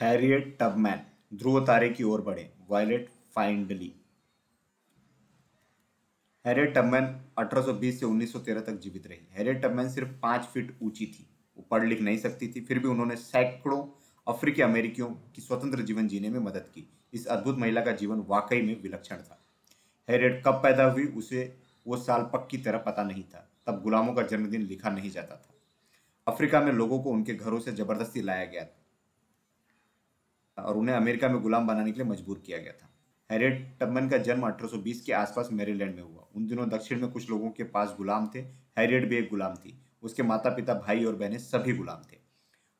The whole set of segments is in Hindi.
हैरियट टबमैन, ध्रुव तारे की ओर बढ़े, वायलेट फाइंडली। हैरियट टबमैन 1820 से 1913 तक जीवित रही। हैरियट टबमैन सिर्फ़ पाँच फीट ऊँची थी, वो पढ़ लिख नहीं सकती थी, फिर भी उन्होंने सैकड़ों अफ्रीकी अमेरिकियों की स्वतंत्र जीवन जीने में मदद की। इस अद्भुत महिला का जीवन वाकई में विलक्षण था। हैरियट कब पैदा हुई, उसे वो साल पक्की तरह पता नहीं था। तब गुलामों का जन्मदिन लिखा नहीं जाता था। अफ्रीका में लोगों को उनके घरों से ज़बरदस्ती लाया गया और उन्हें अमेरिका में गुलाम बनाने के लिए मजबूर किया गया था। हैरियट टबमन का जन्म 1820 के आसपास मेरीलैंड में हुआ। उन दिनों दक्षिण में कुछ लोगों के पास गुलाम थे। हैरियट भी एक गुलाम थी। उसके माता पिता भाई और बहनें सभी गुलाम थे।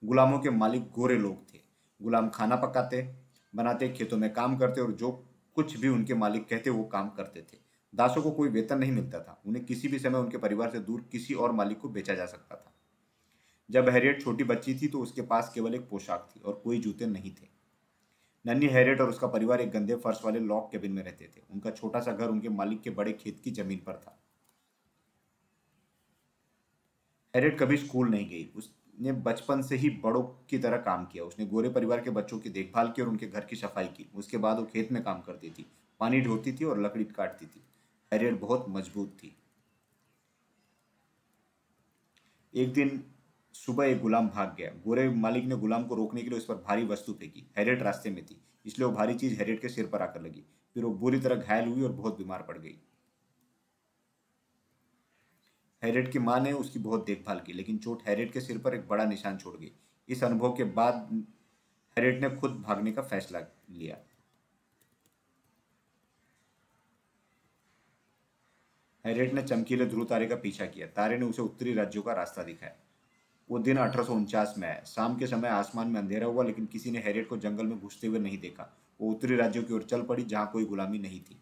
गुलामों के मालिक गोरे लोग थे। गुलाम खाना पकाते, बनाते, खेतों में काम करते और जो कुछ भी उनके मालिक कहते, वो काम करते थे। दासों को कोई वेतन नहीं मिलता था। उन्हें किसी भी समय उनके परिवार से दूर किसी और मालिक को बेचा जा सकता था। जब हैरियट छोटी बच्ची थी तो उसके पास केवल एक पोशाक थी और कोई जूते नहीं थे। नन्ही हैरियट और उसका परिवार एक गंदे फर्श वाले लॉक केबिन में रहते थे। उनका छोटा सा घर उनके मालिक के बड़े खेत की ज़मीन पर था। हैरियट कभी स्कूल नहीं गई। उसने बचपन से ही बड़ों की तरह काम किया। उसने गोरे परिवार के बच्चों की देखभाल की और उनके घर की सफ़ाई की। उसके बाद वो खेत में काम करती थी। पानी ढोती थी और लकड़ी काटती थी। हैरियट बहुत मज़बूत थी। एक दिन सुबह एक गुलाम भाग गया। गोरे मालिक ने गुलाम को रोकने के लिए उस पर भारी वस्तु फेंकी। हैरियट रास्ते में थी, इसलिए वो भारी चीज़ हैरियट के सिर पर आकर लगी। फिर वो बुरी तरह घायल हुई और बहुत बीमार पड़ गई। हैरियट की माँ ने उसकी बहुत देखभाल की, लेकिन चोट हैरियट के सिर पर एक बड़ा निशान छोड़ गई। इस अनुभव के बाद हैरियट ने खुद भागने का फैसला लिया। हैरियट ने चमकीले ध्रुव तारे का पीछा किया। तारे ने उसे उत्तरी राज्यों का रास्ता दिखाया। वो दिन अठारह सौ उनचास में है। शाम के समय आसमान में अंधेरा हुआ, लेकिन किसी ने हैरियट को जंगल में घुसते हुए नहीं देखा। वो उत्तरी राज्यों की ओर चल पड़ी, जहाँ कोई गुलामी नहीं थी।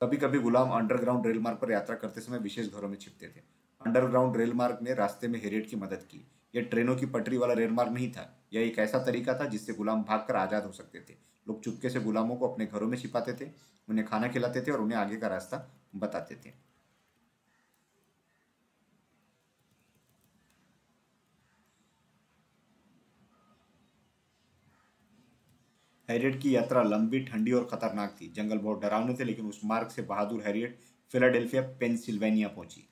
कभी कभी गुलाम अंडरग्राउंड रेल मार्ग पर यात्रा करते समय विशेष घरों में छिपते थे। अंडरग्राउंड रेल मार्ग ने रास्ते में हेरियट की मदद की। यह ट्रेनों की पटरी वाला रेल मार्ग नहीं था। यह एक ऐसा तरीका था जिससे गुलाम भागकर आज़ाद हो सकते थे। लोग चुपके से गुलामों को अपने घरों में छिपाते थे, उन्हें खाना खिलाते थे और उन्हें आगे का रास्ता बताते थे। हैरियट की यात्रा लंबी, ठंडी और खतरनाक थी। जंगल बहुत डरावने थे, लेकिन उस मार्ग से बहादुर हैरियट फिलाडेल्फिया, पेंसिल्वेनिया पहुँची।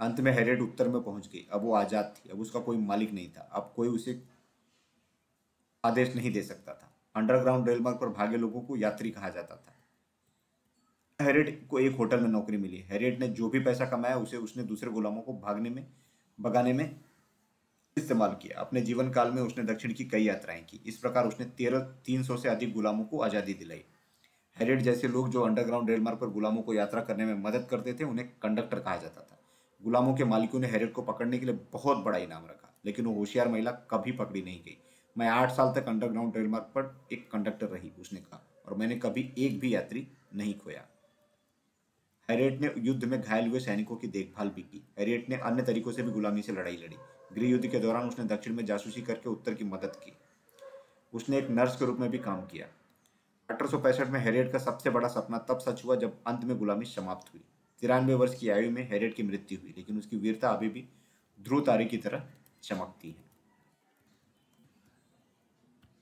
अंत में हैरियट उत्तर में पहुँच गई। अब वो आज़ाद थी। अब उसका कोई मालिक नहीं था। अब कोई उसे आदेश नहीं दे सकता था। अंडरग्राउंड रेलमार्ग पर भागे लोगों को यात्री कहा जाता था। हैरियट को एक होटल में नौकरी मिली। हैरियट ने जो भी पैसा कमाया, उसे उसने दूसरे गुलामों को भागने में, भगाने में इस्तेमाल किया। अपने जीवन काल में उसने दक्षिण की कई यात्राएँ की। इस प्रकार उसने तेरह, तीन सौ से अधिक गुलामों को आज़ादी दिलाई। हैरियट जैसे लोग जो अंडरग्राउंड रेल मार्ग पर गुलामों को यात्रा करने में मदद करते थे, उन्हें कंडक्टर कहा जाता था। गुलामों के मालिकों ने हैरियट को पकड़ने के लिए बहुत बड़ा इनाम रखा, लेकिन वो होशियार महिला कभी पकड़ी नहीं गई। मैं आठ साल तक अंडरग्राउंड रेल मार्ग पर एक कंडक्टर रही, उसने कहा, और मैंने कभी एक भी यात्री नहीं खोया। हैरियट ने युद्ध में घायल हुए सैनिकों की देखभाल भी की। हैरियट ने अन्य तरीकों से भी गुलामी से लड़ाई लड़ी। गृह युद्ध के दौरान उसने दक्षिण में जासूसी करके उत्तर की मदद की। उसने एक नर्स के रूप में भी काम किया। अठारह सौ पैंसठ में हैरियट का सबसे बड़ा सपना तब सच हुआ जब अंत में गुलामी समाप्त हुई। तिरानवे वर्ष की आयु में हैरियट की मृत्यु हुई, लेकिन उसकी वीरता अभी भी ध्रुव तारे की तरह चमकती है।